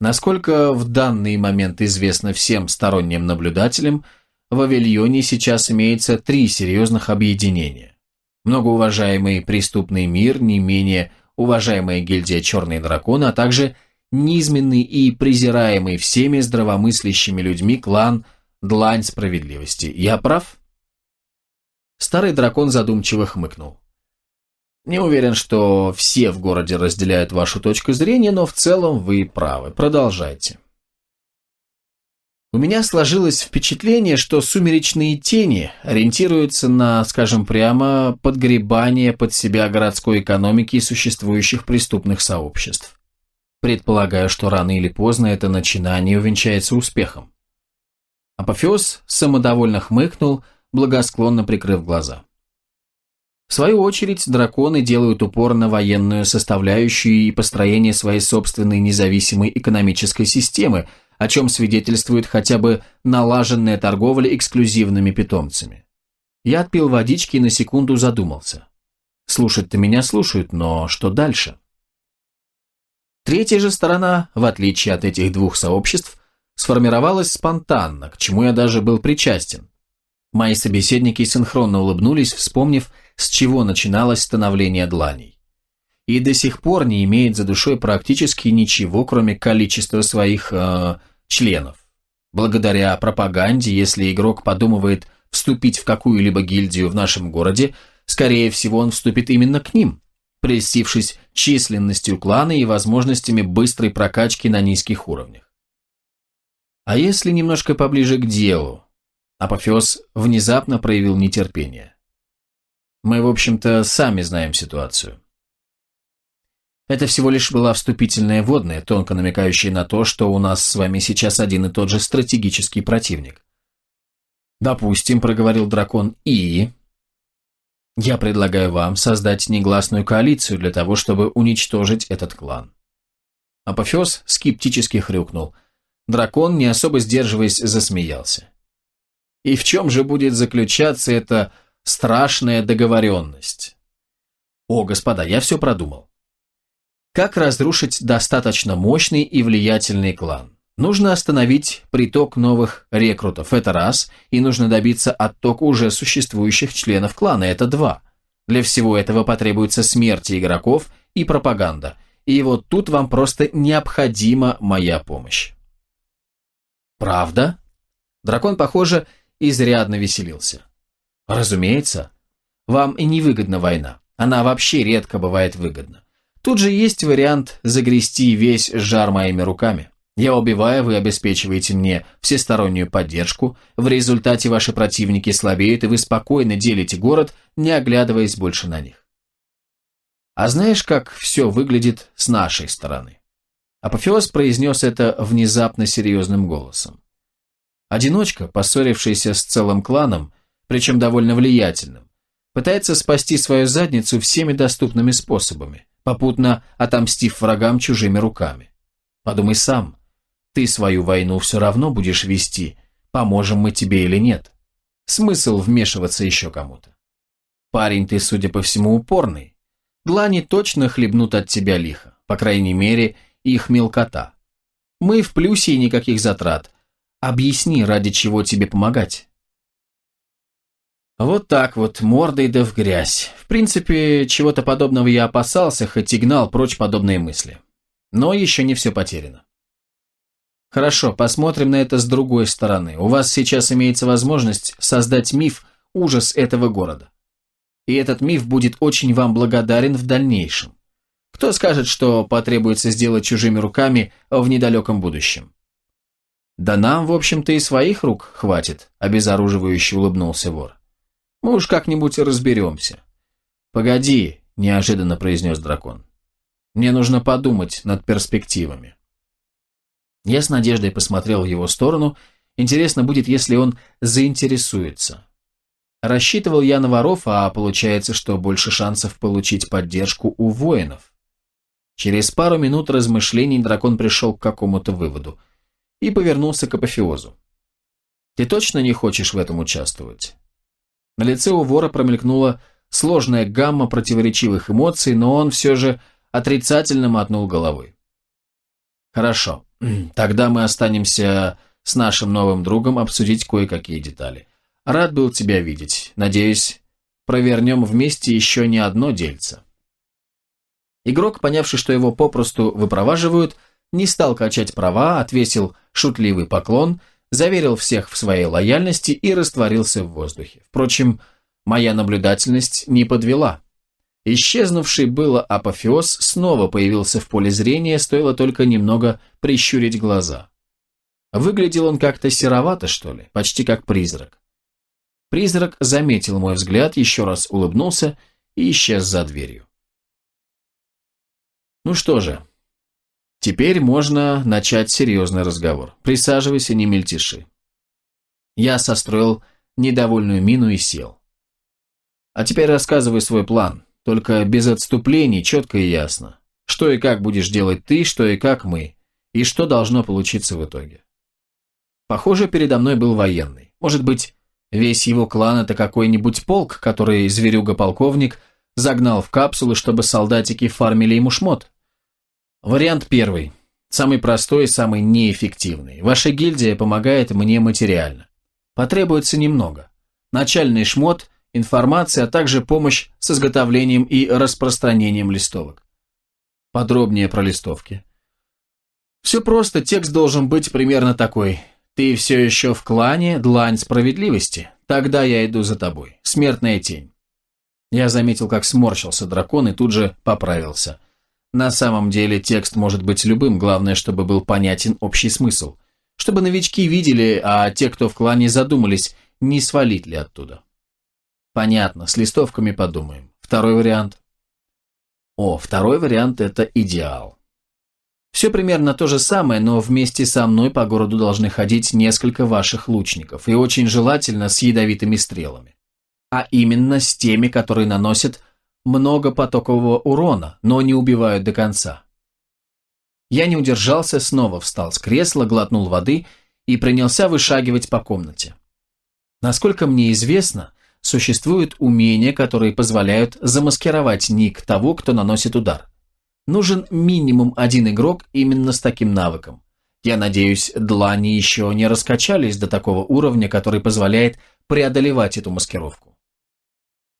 Насколько в данный момент известно всем сторонним наблюдателям, в Авильоне сейчас имеется три серьезных объединения. Многоуважаемый преступный мир, не менее уважаемая гильдия Черные Драконы, а также низменный и презираемый всеми здравомыслящими людьми клан Длань Справедливости. Я прав? Старый дракон задумчиво хмыкнул. Не уверен, что все в городе разделяют вашу точку зрения, но в целом вы правы. Продолжайте. У меня сложилось впечатление, что сумеречные тени ориентируются на, скажем прямо, подгребание под себя городской экономики и существующих преступных сообществ. Предполагаю, что рано или поздно это начинание увенчается успехом. Апофеоз самодовольно хмыкнул, благосклонно прикрыв глаза. В свою очередь, драконы делают упор на военную составляющую и построение своей собственной независимой экономической системы, о чем свидетельствует хотя бы налаженная торговля эксклюзивными питомцами. Я отпил водички и на секунду задумался. Слушать-то меня слушают, но что дальше? Третья же сторона, в отличие от этих двух сообществ, сформировалась спонтанно, к чему я даже был причастен. Мои собеседники синхронно улыбнулись, вспомнив, с чего начиналось становление дланей. И до сих пор не имеет за душой практически ничего, кроме количества своих э, членов. Благодаря пропаганде, если игрок подумывает вступить в какую-либо гильдию в нашем городе, скорее всего он вступит именно к ним, прельстившись численностью клана и возможностями быстрой прокачки на низких уровнях. А если немножко поближе к делу, Апофеоз внезапно проявил нетерпение. Мы, в общем-то, сами знаем ситуацию. Это всего лишь была вступительная водная, тонко намекающая на то, что у нас с вами сейчас один и тот же стратегический противник. «Допустим», — проговорил дракон, — «и...» «Я предлагаю вам создать негласную коалицию для того, чтобы уничтожить этот клан». Апофеоз скептически хрюкнул. Дракон, не особо сдерживаясь, засмеялся. И в чем же будет заключаться эта страшная договоренность? О, господа, я все продумал. Как разрушить достаточно мощный и влиятельный клан? Нужно остановить приток новых рекрутов, это раз, и нужно добиться оттока уже существующих членов клана, это два. Для всего этого потребуется смерть игроков и пропаганда, и вот тут вам просто необходима моя помощь. Правда? Дракон, похоже, изрядно веселился. Разумеется. Вам и не выгодна война. Она вообще редко бывает выгодна. Тут же есть вариант загрести весь жар моими руками. Я убиваю, вы обеспечиваете мне всестороннюю поддержку, в результате ваши противники слабеют, и вы спокойно делите город, не оглядываясь больше на них. А знаешь, как все выглядит с нашей стороны? Апофеоз произнес это внезапно серьезным голосом. Одиночка, поссорившийся с целым кланом, причем довольно влиятельным, пытается спасти свою задницу всеми доступными способами, попутно отомстив врагам чужими руками. Подумай сам, ты свою войну все равно будешь вести, поможем мы тебе или нет. Смысл вмешиваться еще кому-то. Парень ты, судя по всему, упорный. Длани точно хлебнут от тебя лихо, по крайней мере, их мелкота. Мы в плюсе и никаких затрат, Объясни, ради чего тебе помогать. Вот так вот, мордой да в грязь. В принципе, чего-то подобного я опасался, хоть и гнал прочь подобные мысли. Но еще не все потеряно. Хорошо, посмотрим на это с другой стороны. У вас сейчас имеется возможность создать миф, ужас этого города. И этот миф будет очень вам благодарен в дальнейшем. Кто скажет, что потребуется сделать чужими руками в недалеком будущем? «Да нам, в общем-то, и своих рук хватит», – обезоруживающе улыбнулся вор. «Мы уж как-нибудь разберемся». «Погоди», – неожиданно произнес дракон. «Мне нужно подумать над перспективами». Я с надеждой посмотрел в его сторону. Интересно будет, если он заинтересуется. Рассчитывал я на воров, а получается, что больше шансов получить поддержку у воинов. Через пару минут размышлений дракон пришел к какому-то выводу – и повернулся к апофеозу. «Ты точно не хочешь в этом участвовать?» На лице у вора промелькнула сложная гамма противоречивых эмоций, но он все же отрицательно мотнул головой. «Хорошо. Тогда мы останемся с нашим новым другом обсудить кое-какие детали. Рад был тебя видеть. Надеюсь, провернем вместе еще не одно дельце. Игрок, понявший, что его попросту выпроваживают, не стал качать права, отвесил шутливый поклон, заверил всех в своей лояльности и растворился в воздухе. Впрочем, моя наблюдательность не подвела. Исчезнувший было апофеоз снова появился в поле зрения, стоило только немного прищурить глаза. Выглядел он как-то серовато, что ли, почти как призрак. Призрак заметил мой взгляд, еще раз улыбнулся и исчез за дверью. Ну что же, теперь можно начать серьезный разговор. Присаживайся, не мельтеши. Я состроил недовольную мину и сел. А теперь рассказывай свой план, только без отступлений, четко и ясно. Что и как будешь делать ты, что и как мы, и что должно получиться в итоге. Похоже, передо мной был военный. Может быть, весь его клан – это какой-нибудь полк, который зверюга-полковник загнал в капсулы, чтобы солдатики фармили ему шмот? Вариант первый. Самый простой и самый неэффективный. Ваша гильдия помогает мне материально. Потребуется немного. Начальный шмот, информация, а также помощь с изготовлением и распространением листовок. Подробнее про листовки. Все просто, текст должен быть примерно такой – ты все еще в клане Длань Справедливости? Тогда я иду за тобой. Смертная тень. Я заметил, как сморщился дракон и тут же поправился. На самом деле текст может быть любым, главное, чтобы был понятен общий смысл. Чтобы новички видели, а те, кто в клане задумались, не свалить ли оттуда. Понятно, с листовками подумаем. Второй вариант. О, второй вариант – это идеал. Все примерно то же самое, но вместе со мной по городу должны ходить несколько ваших лучников, и очень желательно с ядовитыми стрелами. А именно с теми, которые наносят много потокового урона, но не убивают до конца. Я не удержался, снова встал с кресла, глотнул воды и принялся вышагивать по комнате. Насколько мне известно, существуют умения, которые позволяют замаскировать ник того, кто наносит удар. Нужен минимум один игрок именно с таким навыком. Я надеюсь, длани еще не раскачались до такого уровня, который позволяет преодолевать эту маскировку.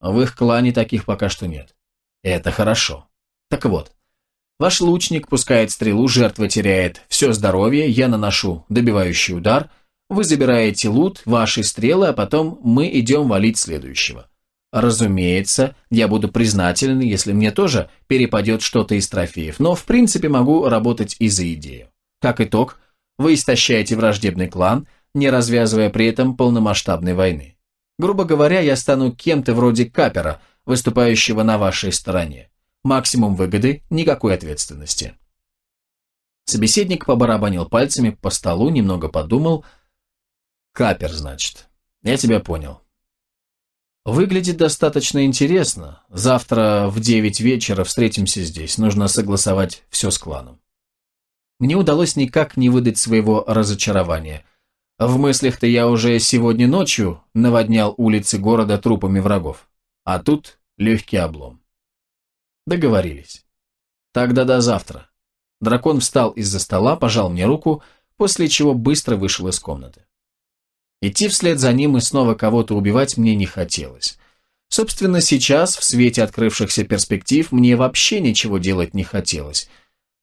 В их клане таких пока что нет. Это хорошо. Так вот, ваш лучник пускает стрелу, жертва теряет все здоровье, я наношу добивающий удар, вы забираете лут, ваши стрелы, а потом мы идем валить следующего. Разумеется, я буду признателен, если мне тоже перепадет что-то из трофеев, но в принципе могу работать и за идею. Как итог, вы истощаете враждебный клан, не развязывая при этом полномасштабной войны. Грубо говоря, я стану кем-то вроде капера, выступающего на вашей стороне. Максимум выгоды, никакой ответственности. Собеседник побарабанил пальцами по столу, немного подумал. «Капер, значит. Я тебя понял. Выглядит достаточно интересно. Завтра в девять вечера встретимся здесь. Нужно согласовать все с кланом. Мне удалось никак не выдать своего разочарования. В мыслях-то я уже сегодня ночью наводнял улицы города трупами врагов. А тут легкий облом. Договорились. Тогда до завтра. Дракон встал из-за стола, пожал мне руку, после чего быстро вышел из комнаты. Идти вслед за ним и снова кого-то убивать мне не хотелось. Собственно, сейчас, в свете открывшихся перспектив, мне вообще ничего делать не хотелось.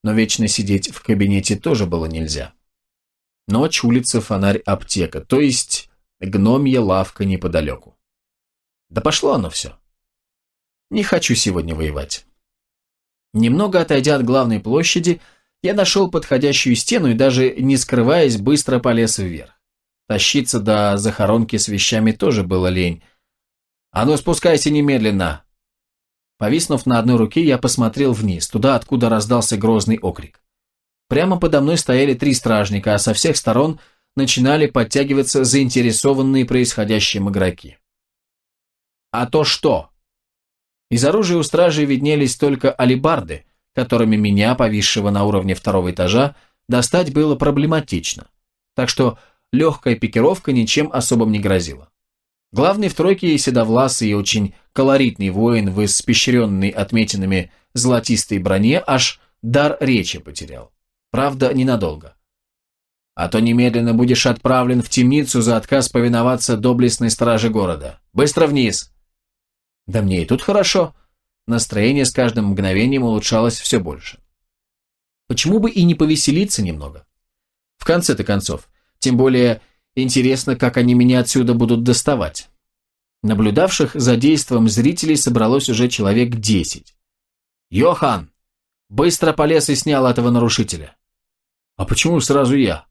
Но вечно сидеть в кабинете тоже было нельзя. Ночь, улица, фонарь, аптека, то есть гномья лавка неподалеку. Да пошло оно все. Не хочу сегодня воевать. Немного отойдя от главной площади, я нашел подходящую стену и даже, не скрываясь, быстро полез вверх. Тащиться до захоронки с вещами тоже было лень. «А ну, спускайся немедленно!» Повиснув на одной руке, я посмотрел вниз, туда, откуда раздался грозный окрик. Прямо подо мной стояли три стражника, а со всех сторон начинали подтягиваться заинтересованные происходящим игроки. «А то что?» Из оружия у стражей виднелись только алибарды, которыми меня, повисшего на уровне второго этажа, достать было проблематично. Так что легкая пикировка ничем особым не грозила. Главный в тройке седовласый и очень колоритный воин в испещренной отметинами золотистой броне аж дар речи потерял. Правда, ненадолго. а то немедленно будешь отправлен в темницу за отказ повиноваться доблестной страже города. Быстро вниз!» «Да мне и тут хорошо». Настроение с каждым мгновением улучшалось все больше. Почему бы и не повеселиться немного? В конце-то концов, тем более интересно, как они меня отсюда будут доставать. Наблюдавших за действом зрителей собралось уже человек десять. «Йохан! Быстро полез и снял этого нарушителя!» «А почему сразу я?»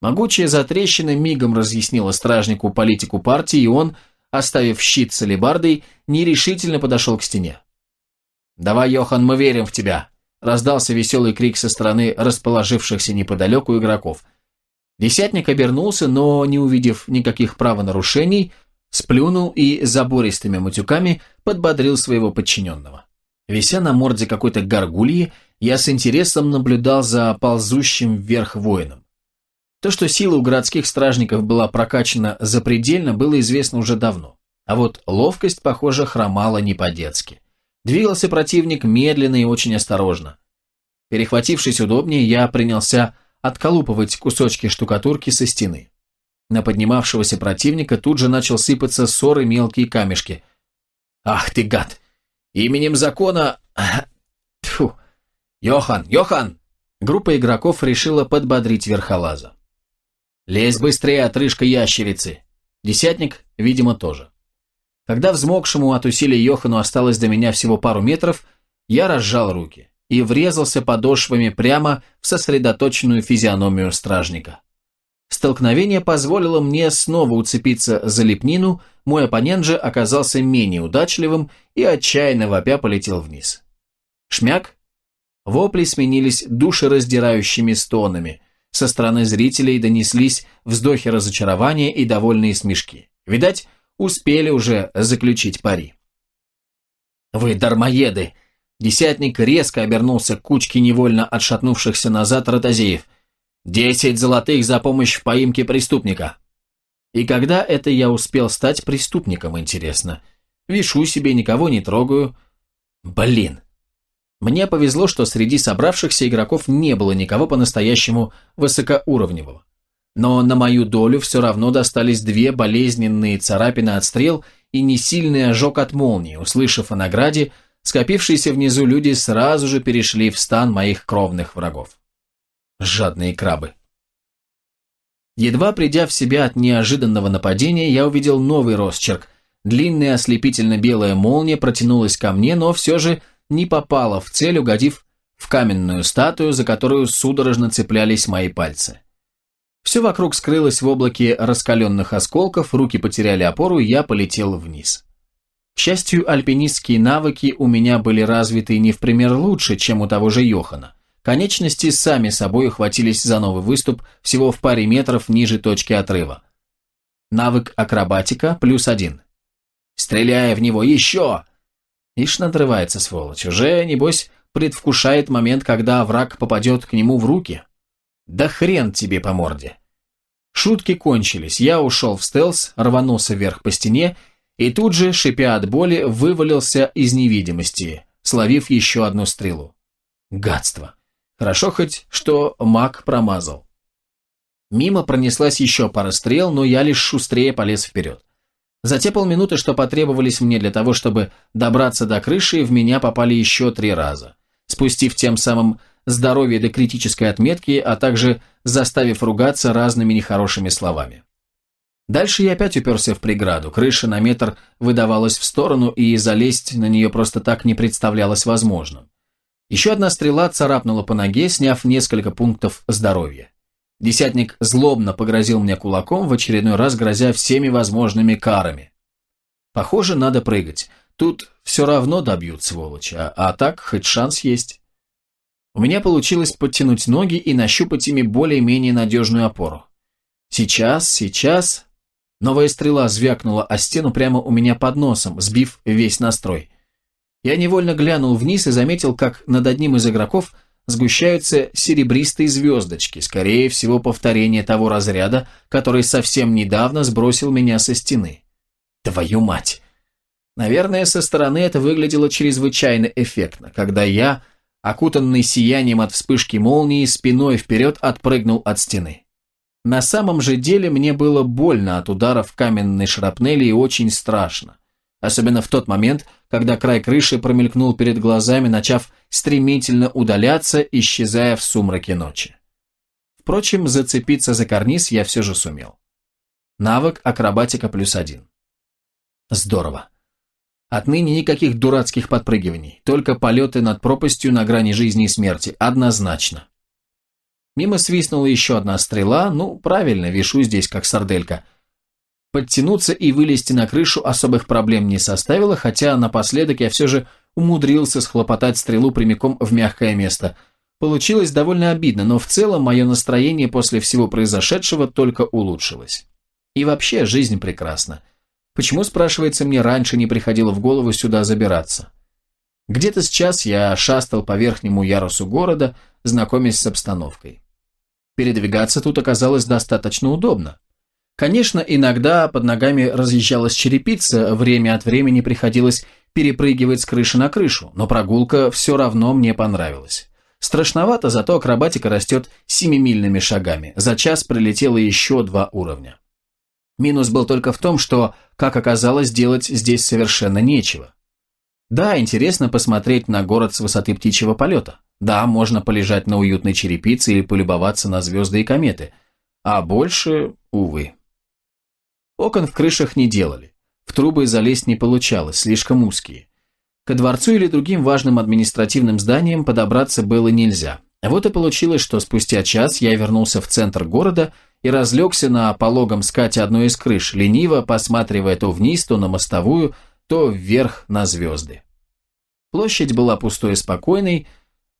Могучая затрещина мигом разъяснила стражнику политику партии, и он, оставив щит с алебардой, нерешительно подошел к стене. «Давай, Йохан, мы верим в тебя!» раздался веселый крик со стороны расположившихся неподалеку игроков. Десятник обернулся, но, не увидев никаких правонарушений, сплюнул и забористыми матюками подбодрил своего подчиненного. Вися на морде какой-то горгульи, я с интересом наблюдал за ползущим вверх воином. То, что сила у городских стражников была прокачана запредельно, было известно уже давно. А вот ловкость, похоже, хромала не по-детски. Двигался противник медленно и очень осторожно. Перехватившись удобнее, я принялся отколупывать кусочки штукатурки со стены. На поднимавшегося противника тут же начал сыпаться ссоры мелкие камешки. «Ах ты, гад! Именем закона... Йохан! Йохан!» Группа игроков решила подбодрить верхолаза. «Лезь быстрее, отрыжка ящерицы!» Десятник, видимо, тоже. Когда взмокшему от усилий Йохану осталось до меня всего пару метров, я разжал руки и врезался подошвами прямо в сосредоточенную физиономию стражника. Столкновение позволило мне снова уцепиться за лепнину, мой оппонент же оказался менее удачливым и отчаянно вопя полетел вниз. Шмяк? Вопли сменились душераздирающими стонами. Со стороны зрителей донеслись вздохи разочарования и довольные смешки. Видать, успели уже заключить пари. «Вы дармоеды!» Десятник резко обернулся к кучке невольно отшатнувшихся назад ротозеев. «Десять золотых за помощь в поимке преступника!» И когда это я успел стать преступником, интересно? Вишу себе, никого не трогаю. Блин! Мне повезло, что среди собравшихся игроков не было никого по-настоящему высокоуровневого но на мою долю все равно достались две болезненные царапины от стрел и несильный ожог от молнии. Услышав о награде, скопившиеся внизу люди сразу же перешли в стан моих кровных врагов. Жадные крабы. Едва придя в себя от неожиданного нападения, я увидел новый росчерк. Длинная ослепительно-белая молния протянулась ко мне, но все же не попала в цель, угодив в каменную статую, за которую судорожно цеплялись мои пальцы. Все вокруг скрылось в облаке раскаленных осколков, руки потеряли опору, и я полетел вниз. К счастью, альпинистские навыки у меня были развиты не в пример лучше, чем у того же Йохана. Конечности сами собой ухватились за новый выступ всего в паре метров ниже точки отрыва. Навык акробатика плюс один. «Стреляя в него еще!» Ишь надрывается, сволочь. Уже, небось, предвкушает момент, когда враг попадет к нему в руки. Да хрен тебе по морде. Шутки кончились, я ушел в стелс, рванулся вверх по стене и тут же, шипя от боли, вывалился из невидимости, словив еще одну стрелу. Гадство. Хорошо хоть, что маг промазал. Мимо пронеслась еще пара стрел, но я лишь шустрее полез вперед. За те полминуты, что потребовались мне для того, чтобы добраться до крыши, в меня попали еще три раза, спустив тем самым здоровье до критической отметки, а также заставив ругаться разными нехорошими словами. Дальше я опять уперся в преграду, крыша на метр выдавалась в сторону, и залезть на нее просто так не представлялось возможным. Еще одна стрела царапнула по ноге, сняв несколько пунктов здоровья. Десятник злобно погрозил мне кулаком, в очередной раз грозя всеми возможными карами. Похоже, надо прыгать. Тут все равно добьют, сволочь, а, а так хоть шанс есть. У меня получилось подтянуть ноги и нащупать ими более-менее надежную опору. Сейчас, сейчас... Новая стрела звякнула о стену прямо у меня под носом, сбив весь настрой. Я невольно глянул вниз и заметил, как над одним из игроков сгущаются серебристые звездочки, скорее всего, повторение того разряда, который совсем недавно сбросил меня со стены. Твою мать! Наверное, со стороны это выглядело чрезвычайно эффектно, когда я окутанный сиянием от вспышки молнии, спиной вперед отпрыгнул от стены. На самом же деле мне было больно от ударов каменной шрапнели и очень страшно. Особенно в тот момент, когда край крыши промелькнул перед глазами, начав стремительно удаляться, исчезая в сумраке ночи. Впрочем, зацепиться за карниз я все же сумел. Навык акробатика плюс один. Здорово. Отныне никаких дурацких подпрыгиваний, только полеты над пропастью на грани жизни и смерти, однозначно. Мимо свистнула еще одна стрела, ну, правильно, вишу здесь как сарделька. Подтянуться и вылезти на крышу особых проблем не составило, хотя напоследок я все же умудрился схлопотать стрелу прямиком в мягкое место. Получилось довольно обидно, но в целом мое настроение после всего произошедшего только улучшилось. И вообще, жизнь прекрасна. Почему, спрашивается, мне раньше не приходило в голову сюда забираться? Где-то сейчас я шастал по верхнему ярусу города, знакомясь с обстановкой. Передвигаться тут оказалось достаточно удобно. Конечно, иногда под ногами разъезжалась черепица, время от времени приходилось перепрыгивать с крыши на крышу, но прогулка все равно мне понравилась. Страшновато, зато акробатика растет семимильными шагами. За час прилетело еще два уровня. Минус был только в том, что, как оказалось, делать здесь совершенно нечего. Да, интересно посмотреть на город с высоты птичьего полета. Да, можно полежать на уютной черепице или полюбоваться на звезды и кометы. А больше, увы. Окон в крышах не делали. В трубы залезть не получалось, слишком узкие. Ко дворцу или другим важным административным зданиям подобраться было нельзя. Вот и получилось, что спустя час я вернулся в центр города и разлегся на пологом скате одной из крыш, лениво посматривая то вниз, то на мостовую, то вверх на звезды. Площадь была пустой и спокойной,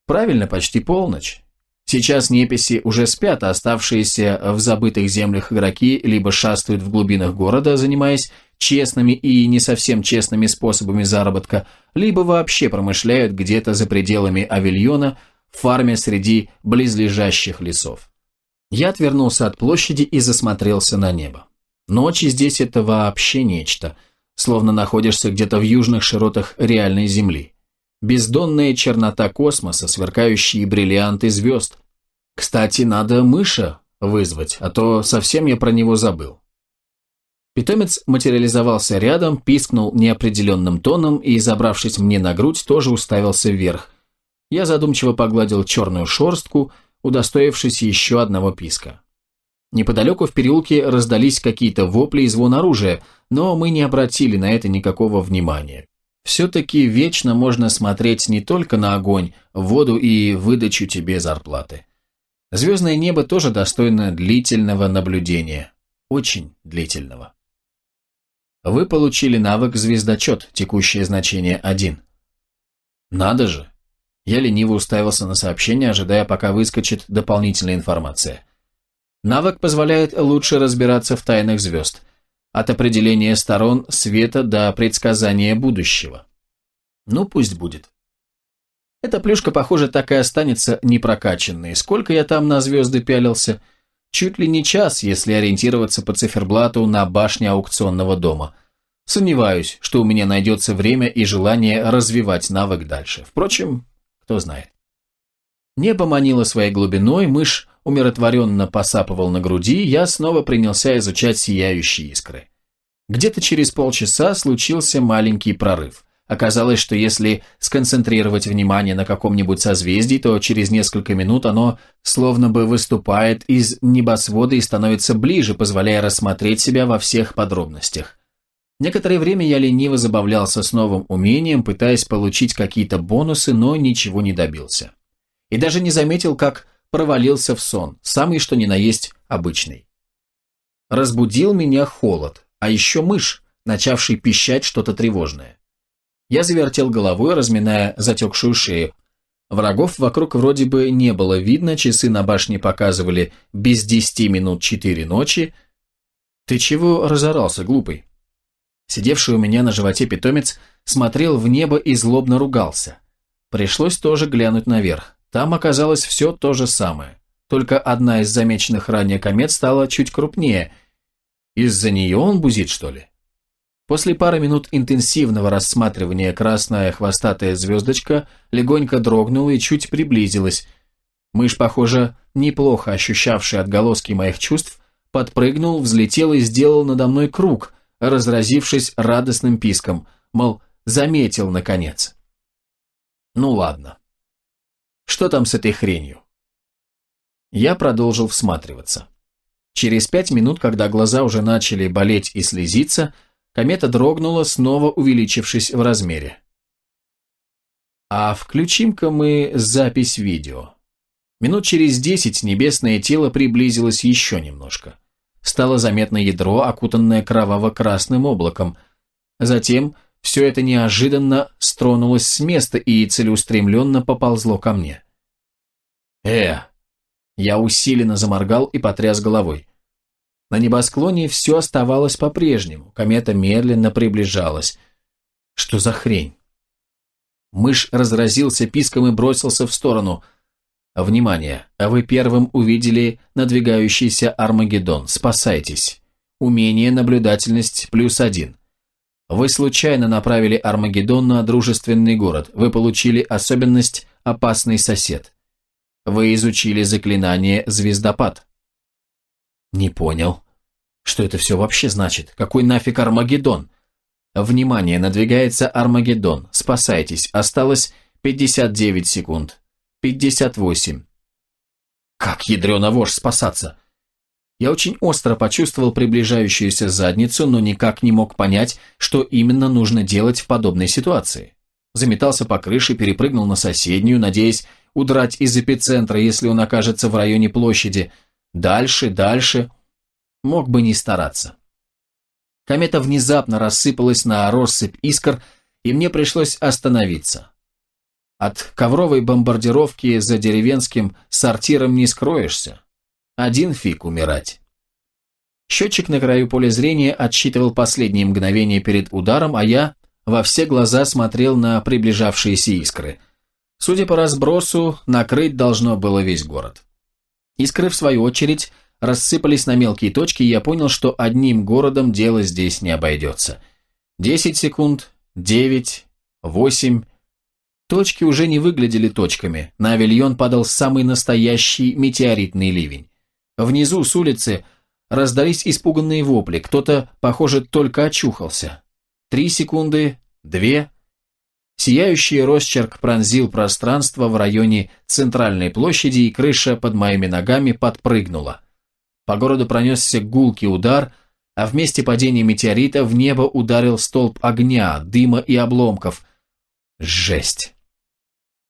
правильно, почти полночь. Сейчас неписи уже спят, а оставшиеся в забытых землях игроки либо шастают в глубинах города, занимаясь честными и не совсем честными способами заработка, либо вообще промышляют где-то за пределами авильона, фарме среди близлежащих лесов. Я отвернулся от площади и засмотрелся на небо. Ночи здесь это вообще нечто – словно находишься где-то в южных широтах реальной Земли. Бездонная чернота космоса, сверкающие бриллианты звезд. Кстати, надо мыша вызвать, а то совсем я про него забыл. Питомец материализовался рядом, пискнул неопределенным тоном и, забравшись мне на грудь, тоже уставился вверх. Я задумчиво погладил черную шорстку, удостоившись еще одного писка. Неподалеку в переулке раздались какие-то вопли и звон оружия, но мы не обратили на это никакого внимания. Все-таки вечно можно смотреть не только на огонь, воду и выдачу тебе зарплаты. Звездное небо тоже достойно длительного наблюдения. Очень длительного. Вы получили навык «Звездочет», текущее значение 1. Надо же. Я лениво уставился на сообщение, ожидая, пока выскочит дополнительная информация. Навык позволяет лучше разбираться в тайнах звезд, от определения сторон света до предсказания будущего. Ну, пусть будет. Эта плюшка, похоже, так и останется непрокачанной. Сколько я там на звезды пялился? Чуть ли не час, если ориентироваться по циферблату на башне аукционного дома. Сомневаюсь, что у меня найдется время и желание развивать навык дальше. Впрочем, кто знает. Небо манило своей глубиной, мышь умиротворенно посапывал на груди, я снова принялся изучать сияющие искры. Где-то через полчаса случился маленький прорыв. Оказалось, что если сконцентрировать внимание на каком-нибудь созвездии, то через несколько минут оно словно бы выступает из небосвода и становится ближе, позволяя рассмотреть себя во всех подробностях. Некоторое время я лениво забавлялся с новым умением, пытаясь получить какие-то бонусы, но ничего не добился. И даже не заметил, как провалился в сон, самый что ни на есть обычный. Разбудил меня холод, а еще мышь, начавший пищать что-то тревожное. Я завертел головой, разминая затекшую шею. Врагов вокруг вроде бы не было видно, часы на башне показывали без десяти минут четыре ночи. «Ты чего разорался, глупый?» Сидевший у меня на животе питомец смотрел в небо и злобно ругался. Пришлось тоже глянуть наверх. Там оказалось все то же самое. Только одна из замеченных ранее комет стала чуть крупнее. Из-за нее он бузит, что ли? После пары минут интенсивного рассматривания красная хвостатая звездочка легонько дрогнула и чуть приблизилась. Мышь, похоже, неплохо ощущавшая отголоски моих чувств, подпрыгнул, взлетел и сделал надо мной круг, разразившись радостным писком, мол, заметил, наконец. Ну ладно. Что там с этой хренью? Я продолжил всматриваться. Через пять минут, когда глаза уже начали болеть и слезиться, комета дрогнула, снова увеличившись в размере. А включим-ка мы запись видео. Минут через десять небесное тело приблизилось еще немножко. Стало заметно ядро, окутанное кроваво-красным облаком. Затем все это неожиданно стронулось с места и целеустремленно поползло ко мне. «Э!» Я усиленно заморгал и потряс головой. На небосклоне все оставалось по-прежнему, комета медленно приближалась. Что за хрень? Мышь разразился писком и бросился в сторону. «Внимание! А вы первым увидели надвигающийся Армагеддон. Спасайтесь. Умение наблюдательность плюс один. Вы случайно направили Армагеддон на дружественный город. Вы получили особенность «Опасный сосед». Вы изучили заклинание «Звездопад». Не понял. Что это все вообще значит? Какой нафиг Армагеддон? Внимание, надвигается Армагеддон. Спасайтесь. Осталось 59 секунд. 58. Как ядрёна вошь спасаться? Я очень остро почувствовал приближающуюся задницу, но никак не мог понять, что именно нужно делать в подобной ситуации. Заметался по крыше, перепрыгнул на соседнюю, надеясь удрать из эпицентра, если он окажется в районе площади. Дальше, дальше. Мог бы не стараться. Комета внезапно рассыпалась на россыпь искр, и мне пришлось остановиться. От ковровой бомбардировки за деревенским сортиром не скроешься. Один фиг умирать. Счетчик на краю поля зрения отсчитывал последние мгновения перед ударом, а я во все глаза смотрел на приближавшиеся искры. Судя по разбросу, накрыть должно было весь город. Искры, в свою очередь, рассыпались на мелкие точки, и я понял, что одним городом дело здесь не обойдется. Десять секунд, девять, восемь. Точки уже не выглядели точками. На авильон падал самый настоящий метеоритный ливень. Внизу, с улицы, раздались испуганные вопли. Кто-то, похоже, только очухался. Три секунды, две. Сияющий росчерк пронзил пространство в районе центральной площади, и крыша под моими ногами подпрыгнула. По городу пронесся гулкий удар, а в месте падения метеорита в небо ударил столб огня, дыма и обломков. Жесть!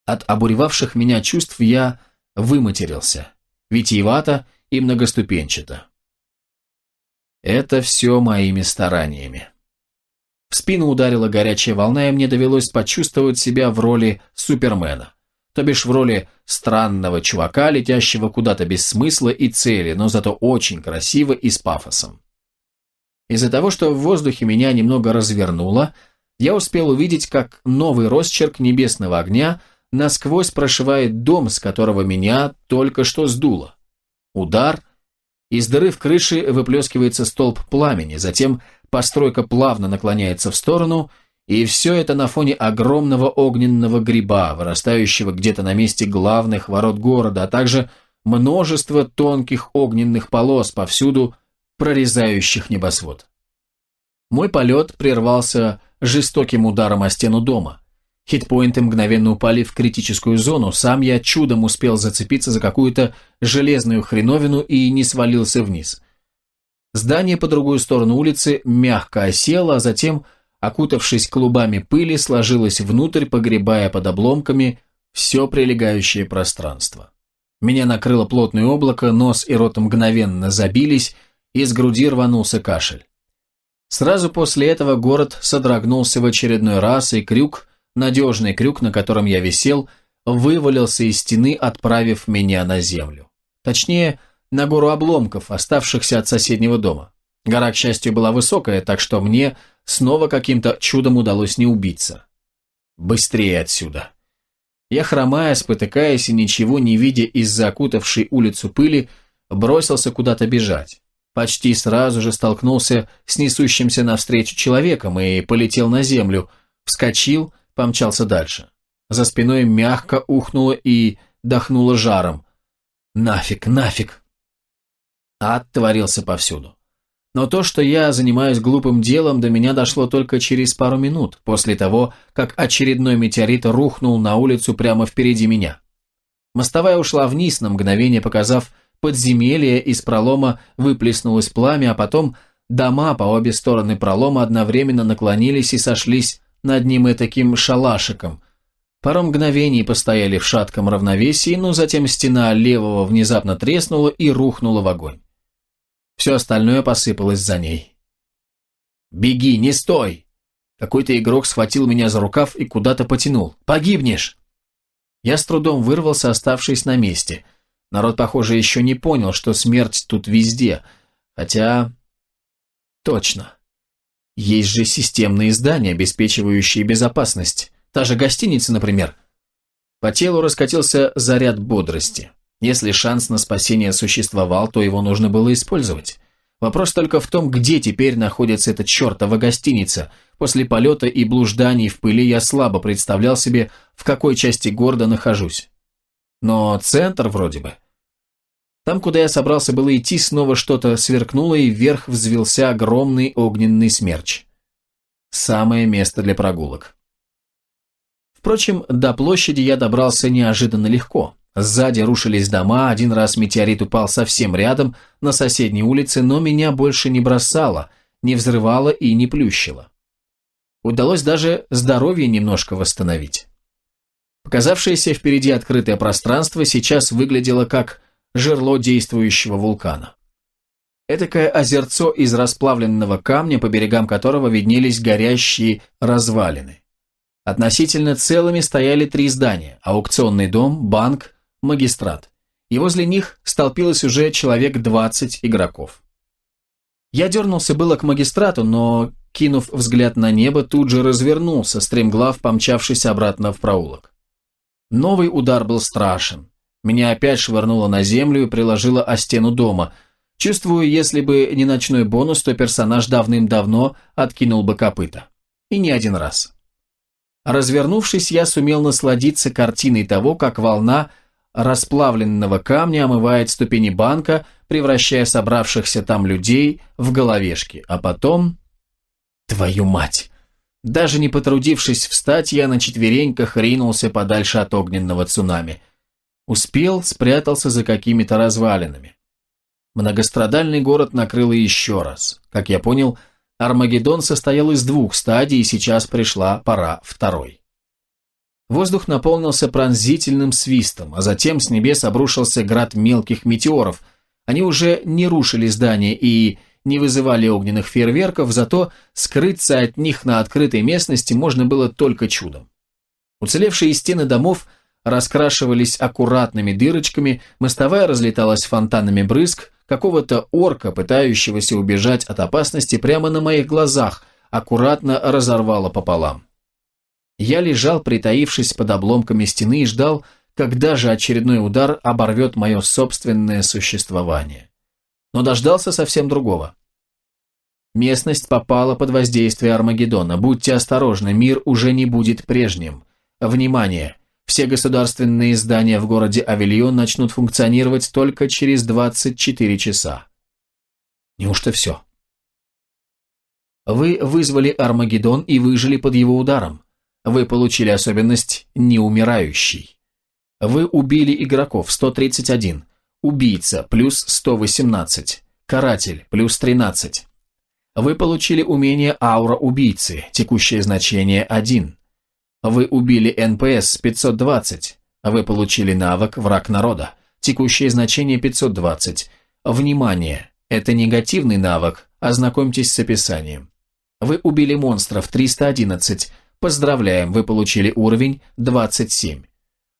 От обуревавших меня чувств я выматерился. Витиевато и многоступенчато. Это все моими стараниями. В спину ударила горячая волна, и мне довелось почувствовать себя в роли Супермена то бишь в роли странного чувака, летящего куда-то без смысла и цели, но зато очень красиво и с пафосом. Из-за того, что в воздухе меня немного развернуло, я успел увидеть, как новый росчерк небесного огня насквозь прошивает дом, с которого меня только что сдуло. Удар, из дыры в крыше выплескивается столб пламени, затем постройка плавно наклоняется в сторону, и все это на фоне огромного огненного гриба, вырастающего где-то на месте главных ворот города, а также множество тонких огненных полос повсюду, прорезающих небосвод. Мой полет прервался жестоким ударом о стену дома. Хитпоинты мгновенно упали в критическую зону, сам я чудом успел зацепиться за какую-то железную хреновину и не свалился вниз. Здание по другую сторону улицы мягко осело, а затем окутавшись клубами пыли, сложилась внутрь, погребая под обломками все прилегающее пространство. Меня накрыло плотное облако, нос и рот мгновенно забились, из груди рванулся кашель. Сразу после этого город содрогнулся в очередной раз, и крюк, надежный крюк, на котором я висел, вывалился из стены, отправив меня на землю. Точнее, на гору обломков, оставшихся от соседнего дома. Гора, к счастью, была высокая, так что мне снова каким-то чудом удалось не убиться. Быстрее отсюда. Я, хромая, спотыкаясь и ничего не видя из-за окутавшей улицу пыли, бросился куда-то бежать. Почти сразу же столкнулся с несущимся навстречу человеком и полетел на землю, вскочил, помчался дальше. За спиной мягко ухнуло и дохнуло жаром. Нафиг, нафиг. Ад творился повсюду. Но то, что я занимаюсь глупым делом, до меня дошло только через пару минут, после того, как очередной метеорит рухнул на улицу прямо впереди меня. Мостовая ушла вниз, на мгновение показав подземелье, из пролома выплеснулось пламя, а потом дома по обе стороны пролома одновременно наклонились и сошлись над ним и таким шалашиком. Пару мгновений постояли в шатком равновесии, но затем стена левого внезапно треснула и рухнула в огонь. Все остальное посыпалось за ней. «Беги, не стой!» Какой-то игрок схватил меня за рукав и куда-то потянул. «Погибнешь!» Я с трудом вырвался, оставшись на месте. Народ, похоже, еще не понял, что смерть тут везде. Хотя... Точно. Есть же системные здания, обеспечивающие безопасность. Та же гостиница, например. По телу раскатился заряд бодрости. Если шанс на спасение существовал, то его нужно было использовать. Вопрос только в том, где теперь находится эта чертова гостиница. После полета и блужданий в пыли я слабо представлял себе, в какой части города нахожусь. Но центр вроде бы. Там, куда я собрался было идти, снова что-то сверкнуло, и вверх взвелся огромный огненный смерч. Самое место для прогулок. Впрочем, до площади я добрался неожиданно легко. Сзади рушились дома, один раз метеорит упал совсем рядом, на соседней улице, но меня больше не бросало, не взрывало и не плющило. Удалось даже здоровье немножко восстановить. Показавшееся впереди открытое пространство сейчас выглядело как жерло действующего вулкана. Этакое озерцо из расплавленного камня, по берегам которого виднелись горящие развалины. Относительно целыми стояли три здания – аукционный дом, банк, магистрат, и возле них столпилось уже человек 20 игроков. Я дернулся было к магистрату, но, кинув взгляд на небо, тут же развернулся, стремглав помчавшись обратно в проулок. Новый удар был страшен. Меня опять швырнуло на землю и приложило о стену дома. Чувствую, если бы не ночной бонус, то персонаж давным-давно откинул бы копыта. И не один раз. Развернувшись, я сумел насладиться картиной того, как волна расплавленного камня омывает ступени банка, превращая собравшихся там людей в головешки, а потом... Твою мать! Даже не потрудившись встать, я на четвереньках ринулся подальше от огненного цунами. Успел, спрятался за какими-то развалинами. Многострадальный город накрыло еще раз. Как я понял, Армагеддон состоял из двух стадий, и сейчас пришла пора второй. Воздух наполнился пронзительным свистом, а затем с небес обрушился град мелких метеоров. Они уже не рушили здания и не вызывали огненных фейерверков, зато скрыться от них на открытой местности можно было только чудом. Уцелевшие стены домов раскрашивались аккуратными дырочками, мостовая разлеталась фонтанами брызг, какого-то орка, пытающегося убежать от опасности прямо на моих глазах, аккуратно разорвало пополам. Я лежал, притаившись под обломками стены и ждал, когда же очередной удар оборвет мое собственное существование. Но дождался совсем другого. Местность попала под воздействие Армагеддона. Будьте осторожны, мир уже не будет прежним. Внимание! Все государственные здания в городе Авильон начнут функционировать только через 24 часа. Неужто все? Вы вызвали Армагеддон и выжили под его ударом. Вы получили особенность «неумирающий». Вы убили игроков 131, убийца плюс 118, каратель плюс 13. Вы получили умение аура убийцы, текущее значение 1. Вы убили НПС 520. Вы получили навык враг народа, текущее значение 520. Внимание, это негативный навык, ознакомьтесь с описанием. Вы убили монстров 311, Поздравляем, вы получили уровень 27.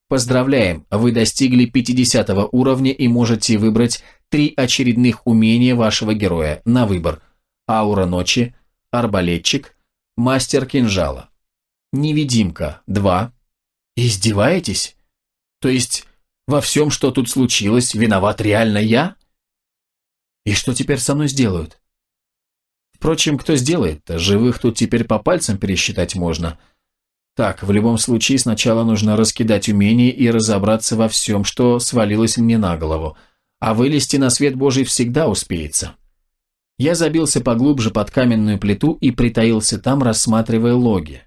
Поздравляем, вы достигли 50 уровня и можете выбрать три очередных умения вашего героя на выбор. Аура ночи, арбалетчик, мастер кинжала. Невидимка 2. Издеваетесь? То есть во всем, что тут случилось, виноват реально я? И что теперь со мной сделают? Впрочем, кто сделает-то? Живых тут теперь по пальцам пересчитать можно. Так, в любом случае, сначала нужно раскидать умения и разобраться во всем, что свалилось мне на голову. а вылезти на свет Божий всегда успеется. Я забился поглубже под каменную плиту и притаился там, рассматривая логи.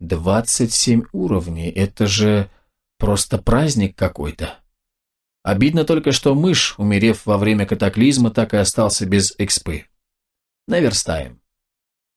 Двадцать семь уровней, это же просто праздник какой-то. Обидно только, что мышь, умерев во время катаклизма, так и остался без экспы. Наверстаем.